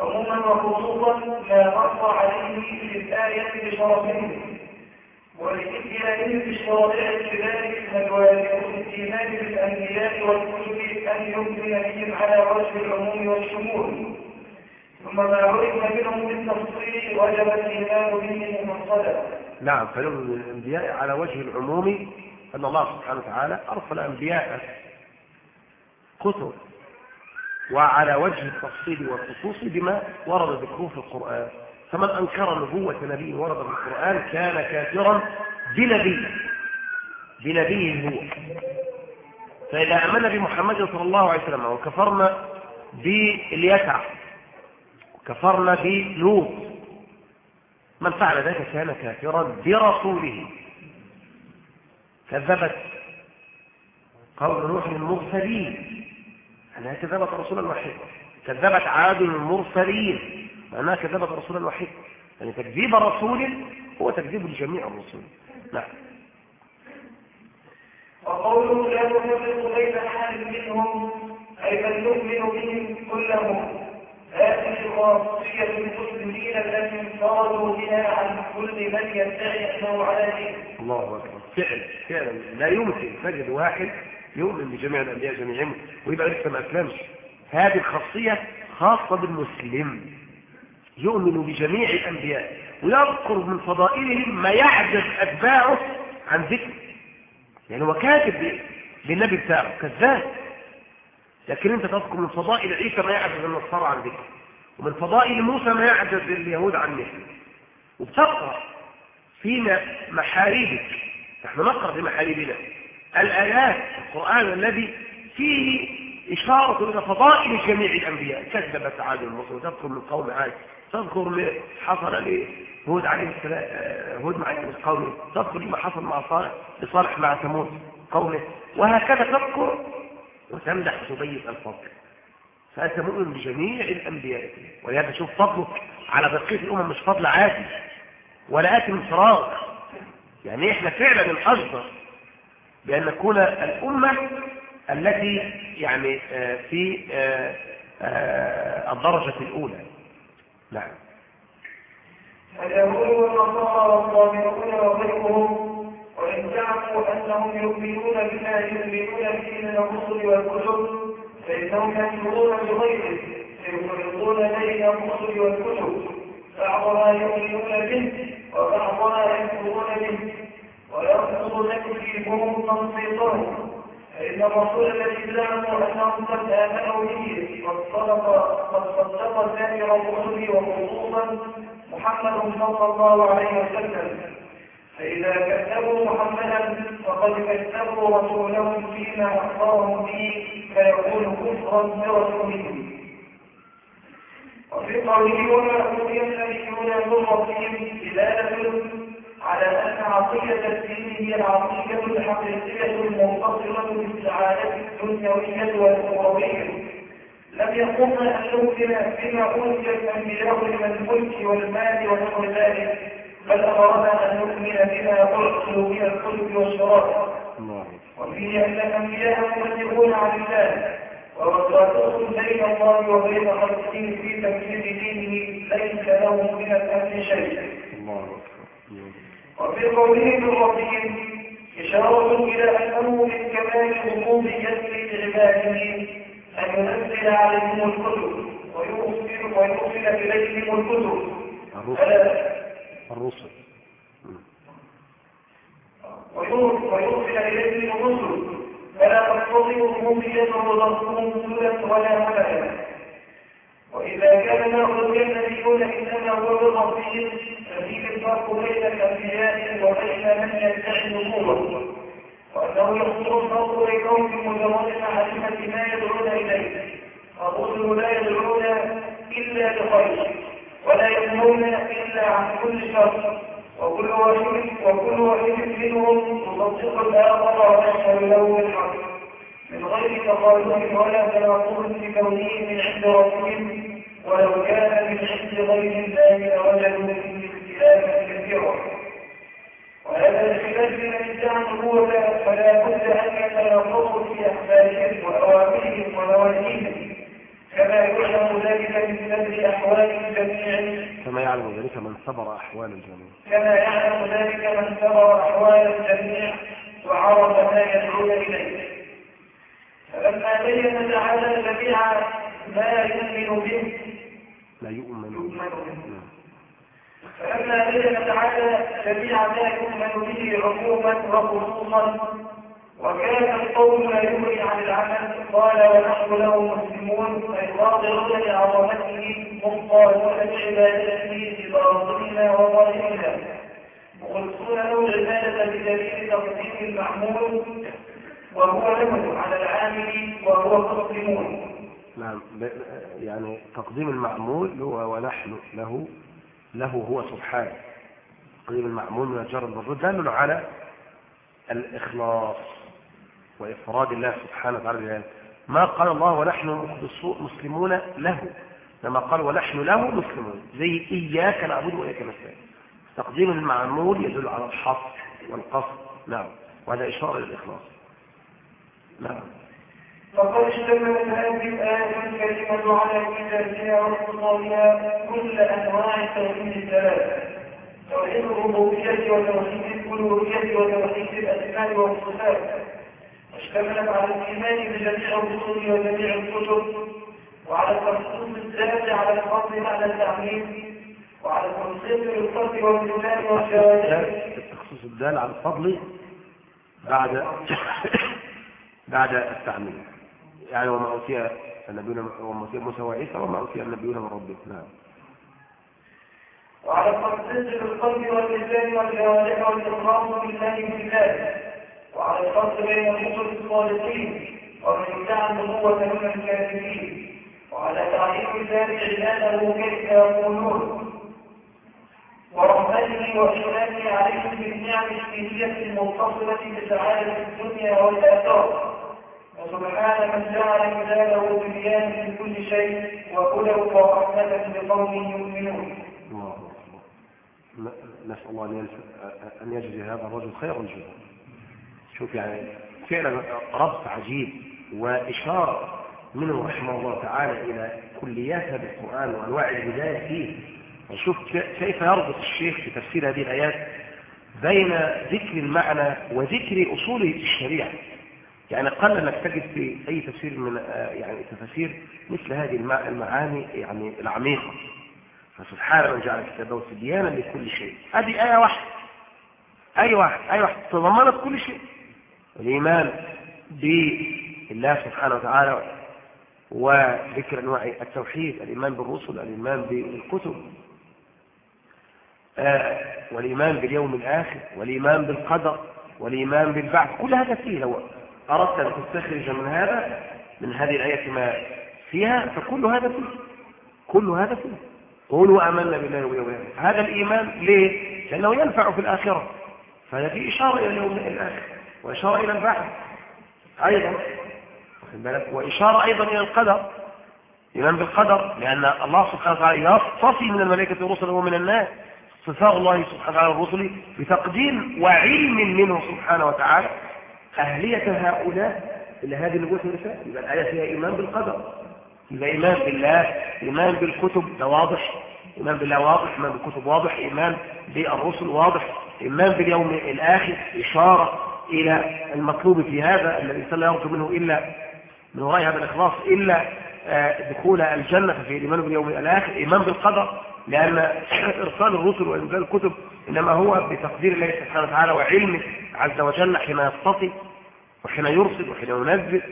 S2: عموما وخصوصا ما نص عليه في الآية بشرفهم ولإتيانهم بالشرائع كذلك فالواجب الإيمان بالأنبياء والكتب أن يؤمن بهم على وجه العموم والشمول. ثم ما عرف منهم بالتفصيل وجب الإيمان به مفصلا
S1: نعم فيؤمن الأنبياء على وجه العموم أن الله سبحانه وتعالى أرسل أنبياء كتب وعلى وجه التفصيل والخصوص بما ورد ذكره في القرآن. فمن أنكر نبوة نبي ورد في القرآن كان كافرا بنبي بنبيه هو. فإذا آمنا بمحمد صلى الله عليه وسلم وكفرنا باليسع وكفرنا بلوط من فعل ذلك كان كافرا برسوله. كذبت قول نوح المرسلين. أنها كذبت رسولا وحيدا كذبت عاد المرسلين. معناها كذبت رسولا وحيدا يعني تكذيب رسول هو تكذيب لجميع الرسل. نعم.
S2: وقوله لا نفرق بين أحد منهم أي بل نؤمن بهم كلهم. هذه خاصية المسلمين التي انفردوا بها عن كل من يدعي أنه على دين.
S1: الله أكبر. فعلا فعلا لا يمكن. تجد واحد يؤمن بجميع الأنبياء جميعهم ويبقى لسه ما أسلمش. هذه الخاصية خاصة بالمسلم. يؤمن بجميع الأنبياء ويذكر من فضائلهم ما يعجز أتباعه عن ذكر. يعني هو كاتب للنبي بتاعه كذاب. لكن انت تذكر من فضائل عيسى ما يعجز النصارى عن ذكر ومن فضائل موسى ما يعجز اليهود عن ذكر وبتقرأ في محاريبك نحن نقرأ في محاريبنا. الآيات القرآن الذي فيه إشارة إلى فضائل جميع الأنبياء. كذبت عاد المصر تذكر من قوم عاد تذكر حصل لهود عليه السلام هود مع قومه تذكر ما حصل مع صالح لصالح مع ثمود قومه. وهكذا تذكر وتمدح وتبين الفضل. فأنت مؤمن بجميع الأنبياء. ولهذا شوف فضلك على بقية الأمم مش فضل عادي. ولا آتي من فراغ. يعني إحنا فعلا الأجدر بأن نكون الأمة التي يعني في الدرجة الأولى. نعم.
S2: اليهود والنصارى والصابرون وغيرهم وإن زعموا أنهم يؤمنون بما يؤمنون به من الرسل والكتب فإنهم يكفرون بغيره فيفرقون بين الرسل والكتب. بعضها يؤمنون به وبعضها يكفرون به. ويرفض تكذيبهم تنصيصهم فإن الرسول الذي زعموا أنهم قد آمنوا به قد صدق قد صدق سائر الرسل وخصوصا محمد صلى الله عليه وسلم. فإذا كذبوا محمدا فقد كذبوا رسولهم فيما أخبرهم به فيكون كفرا برسوله وفي قوله وما أوتي النبيون من ربهم دلالة على أن عقيدة الدين هي العقيدة الحقيقية المنفصلة بالاستعانة الدنيوية والأخروية. لم يقم أن نؤمن بما أوتي الأنبياء من الملك والمال ونحو ذلك. بل أمرنا أن نؤمن بما أرسلوا من الكتب والشرائع. وفيه أن الأنبياء مبلغون عن الله ووساطتهم بين الله وبين خلقه في تنفيذ دينه ليس لهم من الأمر شيء. وفي قوله الرحيم إشارة إلى أنه من كمال ربوبيته لعباده أن ينزل عليهم الكتب ويرسل ويرسل إليهم الكتب.
S1: الرسل.
S2: ويرسل إليهم الرسل. فلا تقتضي ربوبية وضربهم سنة ولا ملكا وإذا كان ناخذ النبيون إنما هو بالربهم ففيه الفرق بين الأنبياء وبين من يدعي النبوة وأنه يخطر الفرق لكون مجرد معرفة ما يدعون إليه. الرسل لا يدعون إلا لخير ولا ينهون إلا عن كل شر. وكل واحد وكل واحد منهم يصدق الآخر ويشهد له بالحق. من غير تخالف ولا تناقض في كونه من عند ربهم ولو كان من عند غير الله لوجدوا فيه اختلافا كثيرا وهذا الخلاف من ادعى النبوة فلا بد أن يتناقضوا في أخبارهم وأوامرهم ونواهيهم كما يعلم ذلك من سبب أحوال الجميع.
S1: كما يعلم ذلك من صبر أحوال الجميع.
S2: كما يعلم ذلك من سبر أحوال الجميع وعرف ما يدعون إليه. فلما بين تعالى جميع ما يؤمن به.
S1: لا يؤمن
S2: به. فلما بين تعالى جميع ما يؤمن به عموما وخصوصا وكان القول لا يغني عن العمل قال ونحن له مسلمون اي قادرون لعظمته مضطرون بعبادته بباطننا وظاهرنا مخلصون له العباده بدليل تقديم المعمول وهو له على العامل وهو مسلمون.
S1: نعم يعني تقديم المعمول هو ونحن له له هو سبحانه. تقديم المعمول من الجر المفروض دل على الإخلاص. وإفراد الله سبحانه وتعالى ما قال الله ونحن مسلمون له. لما قال ونحن له مسلمون. زي إياك نعبد وإياك نستعين. تقديم المعمول يدل على الحصر والقصد. نعم. وهذا إشارة للإخلاص نعم.
S2: فقد اشتملت هذه الآية الكريمة على كتابها واختصارها كل أنواع التوحيد الثلاثة. توحيد الربوبية وتوحيد الألوهية وتوحيد الأسماء والصفات. اشتملت على الإيمان بجميع الرسل وجميع الكتب وعلى التخصيص الذات على الفضل بعد التعليم وعلى التنصيص بالقلب واللسان والجوارح
S1: التخصيص الدال على الفضل بعد بعد التعميم يعني وما أوتي النبيون وما أوتي موسى وعيسى وما أوتي النبيون من ربهم نعم.
S2: وعلى التنصيص بالقلب واللسان والجوارح والإقرار بالله بالله وعلى الفصل بين الرسل الصالحين ومن ادعى النبوة من الكافرين وعلى تعريف ذلك عباده كيف يقولون. ورحمته وإحسانه عليهم بالنعم الدينية المتصلة بسعادة الدنيا والآخرة. وسبحان من جعل عباده بنيان من كل شيء وهدى ورحمة لقوم يؤمنون.
S1: الله أكبر ن- نسأل الله أن يجزي هذا الرجل خير الجزاء. شوف يعني فعلا ربط عجيب وإشارة منه رحمه الله تعالى إلى كليات هذا القرآن وأنواع الهداية فيه. وشوف ك- كيف يربط الشيخ في تفسير هذه الآيات بين ذكر المعنى وذكر أصول الشريعة. يعني قل أنك تجد في أي تفسير من آه، يعني تفاسير مثل هذه المع- المعاني يعني العميقة. فسبحان من جعل كتابه تبيانا لكل شيء. هذه آية واحدة. اي واحد اي واحد تضمنت كل شيء. الإيمان بالله سبحانه وتعالى وذكر أنواع التوحيد الإيمان بالرسل الإيمان بالكتب. آه، والإيمان باليوم الآخر والإيمان بالقدر والإيمان بالبعث. كل هذا فيه. لو أردت أن تستخرج من هذا من هذه الآية ما فيها فكل هذا فيه. كل هذا فيه. قولوا آمنا بالله الآخر. هذا الإيمان ليه؟ لأنه ينفع في الآخرة. فهذا فيه إشارة إلى اليوم الآخر. وإشارة إلى البعث أيضا؟ وإشارة أيضا إلى القدر إيمان بالقدر لأن الله سبحانه وتعالى يصطفي من الملائكة رسلا ومن الناس. صفاء الله سبحانه وتعالى الرسل بتقديم وعلم منه سبحانه وتعالى. أهلية هؤلاء إلى هذه النبوة والرسالة يبقى الآية فيها إيمان بالقدر. يبقى إيمان بالله إيمان بالكتب ده واضح. إيمان بالله واضح إيمان بالكتب واضح. إيمان بالرسل واضح. إيمان باليوم الآخر إشارة إلى المطلوب في هذا الذي لا يرجو منه إلا من وراء هذا الإخلاص إلا آه، دخول الجنة في الإيمان باليوم الآخر إيمان بالقدر لأن إرسال الرسل وإنزال الكتب إنما هو بتقدير الله سبحانه وتعالى وعلمه عز وجل حين يصطفي وحين يرسل وحين ينزل.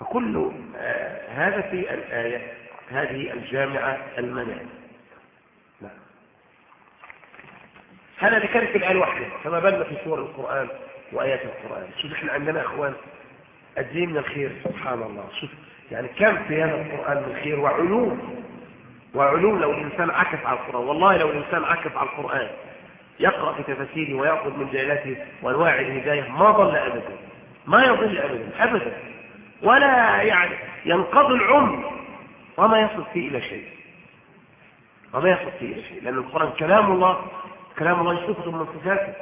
S1: فكل آه، هذا في الآية هذه الجامعة المنال نعم. هذا كان في الآية الواحدة. فما بالنا في سور القرآن وآيات القرآن. شوف إحنا عندنا أخوان قد إيه من الخير سبحان الله. شوف يعني كم في هذا القرآن من خير وعلوم. وعلوم لو الإنسان عكف على القرآن. والله لو الإنسان عكف على القرآن يقرأ في تفاسيره ويأخذ من جيلاته وأنواع الهداية ما ضل أبدا. ما يضل أبدا أبدا. ولا يعني ينقضي العمر. وما يصل فيه إلى شيء. وما يصل فيه إلى شيء. لأن القرآن كلام الله كلام الله صفة من صفاته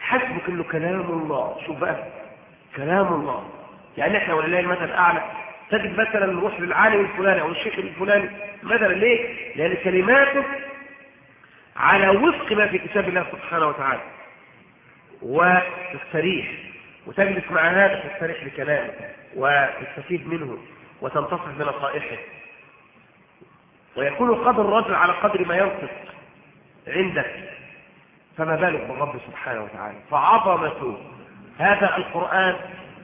S1: حسبك إنه كلام الله. شوف بقى. كلام الله. يعني إحنا ولله المثل الأعلى. تجد مثلا نروح للعالم الفلاني أو الشيخ الفلاني. مثلا ليه؟ لأن كلماته على وفق ما في كتاب الله سبحانه وتعالى. وتستريح. وتجلس مع هذا تستريح بكلامه. وتستفيد منه. وتنتصف من نصائحه ويكون قدر الرجل على قدر ما ينطق عندك. فما بالك بالرب سبحانه وتعالى؟ فعظمته هذا القرآن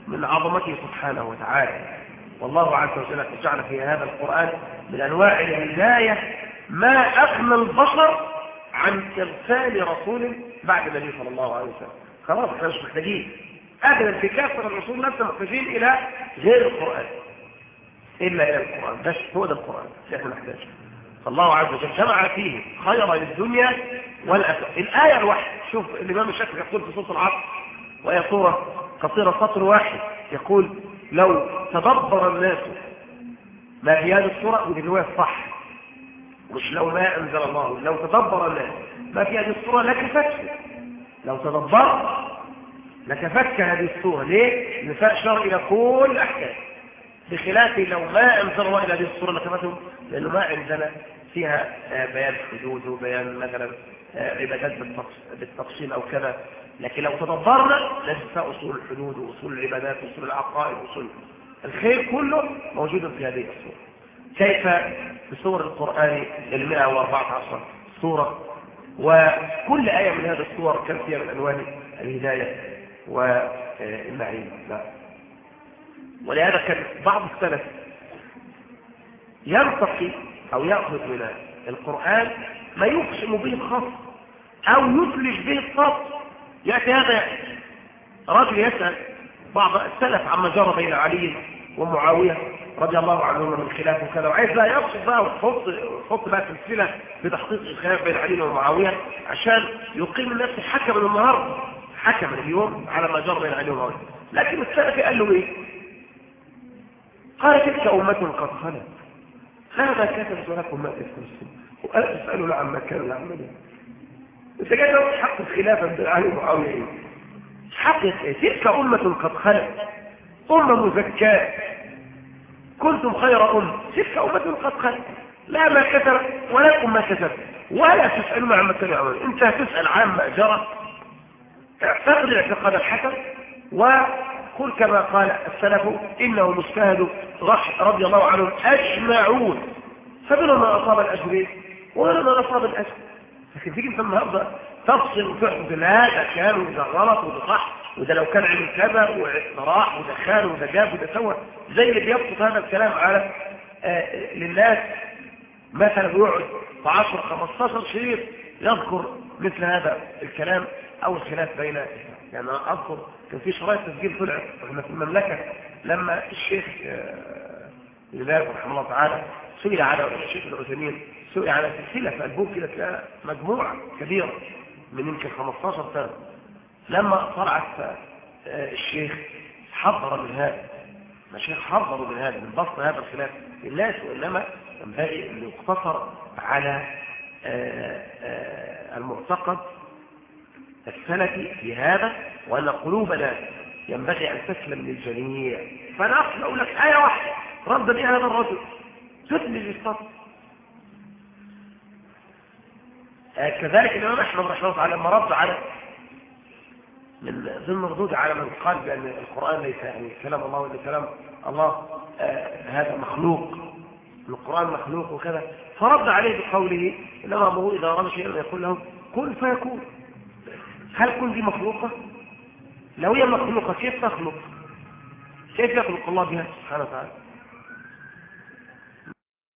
S1: من عظمته سبحانه وتعالى. والله عز وجل جعل في هذا القرآن من أنواع الهداية ما أغنى البشر عن إرسال رسول بعد النبي صلى الله عليه وسلم. خلاص إحنا مش محتاجين. أبدا في كافة الرسول نفسه محتاجين إلى غير القرآن. إلا إلى القرآن. بس هو ده القرآن إحنا نحتاجه فالله عز وجل جمع فيه خيرا للدنيا والآخرة. الآية الواحدة شوف الإمام الشافعي يقول في سورة العصر وهي سورة قصيرة سطر واحد يقول لو تدبر الناس ما في هذه السورة؟ ودي الرواية الصح. مش لو ما أنزل الله لو تدبر الناس ما في هذه السورة لكفته. لو تدبر نتفك هذه الصورة ليه؟ نفاء شرع إلى كل الأحكام بخلاف لو ما الله إلى هذه الصورة لكفتهم لأنه ما عندنا فيها آه، بيان حدود وبيان مثلا آه، عبادات بالتفصيل أو كذا. لكن لو تدبرنا نجد أصول الحدود وأصول العبادات وأصول العقائد وأصول الخير كله موجود في هذه الصورة. كيف سور القرآن المئة وأربعة عشر سورة؟ وكل آية من هذه الصور كم فيها من ألوان؟ الهداية والنعيم لا. ولهذا كان بعض السلف ينتقي أو يأخذ من القرآن ما يقسم به الخاص أو يثلج به الخاص يأتي هذا رجل يسأل بعض السلف عما جرى بين علي ومعاوية رضي الله عنهما من خلاف وكذا. وعايز بقى يقصد بقى ويحط يحط بقى سلسلة بتحقيق الخلاف بين علي ومعاوية عشان يقيم الناس حكما النهارده حكما اليوم على ما جرى بين علي ومعاوية. لكن السلفي قال له إيه؟ قال تلك أمة قد خلت هذا كتبت لكم ما تفلسون وأنا تسألوا لا عما كانوا يعملون انت جاي تقول حق الخلافة بين علي ومعاوية إيه؟ حق تلك أمة قد خلت أمة مزكاة. كنتم خير أمة. تلك أمة قد خلت لا ما كسب ولكم ما كسب ولا تسألون عما كانوا يعملون انت هتسأل عما جرى اعتقد الاعتقاد الحسن. وقل كما قال السلف إنه مجتهد رضي الله عنهم أجمعون. فمنهم ما أصاب الأجر ومنهم ما أصاب الأجر. لكن تيجي أنت النهارده تفصل وتحكم لا ده كان وده غلط وده صح وده لو كان عمل كذا وراح وده خان وده جاب وده سوى. زي اللي بيبسط هذا الكلام على آه للناس. مثلا يقعد في 10 15 شريط يذكر مثل هذا الكلام. أو الخلاف بين يعني أنا أذكر كان في شرايط تسجيل طلعت إحنا في المملكة لما الشيخ آه لله رحمه الله تعالى سئل على الشيخ العثيمين سئل على سلسلة في البوك كده تلاقي مجموعة كبيرة من يمكن 15 سنة. لما طلعت الشيخ حضر من هذا الشيخ حضروا من هذا من بسط هذا الخلاف. الناس وإنما ينبغي أن يقتصر على المعتقد السلفي في هذا وأن قلوبنا ينبغي أن تسلم للجميع. فأنا أقول لك آية واحدة رد بها هذا الرجل. تدمج السطر كذلك الإمام أحمد رحمه الله تعالى لما رد على من ضمن ردود على من قال بأن القرآن ليس يعني كلام الله ولا كلام الله آه هذا مخلوق. القرآن مخلوق وكذا. فرد عليه بقوله إنما أمره إذا أراد شيئا يقول له كن فيكون. هل كن دي مخلوقة؟ لو هي مخلوقة كيف تخلق؟ كيف يخلق الله بها سبحانه وتعالى؟